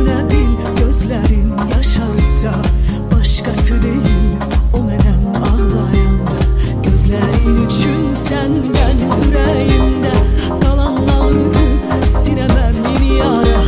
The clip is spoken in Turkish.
Sürebil gözlerin yaşarsa Başkası değil. O menem ağlayan Gözlerin için senden yüreğimde Kalanlardı. Sinemem bir yara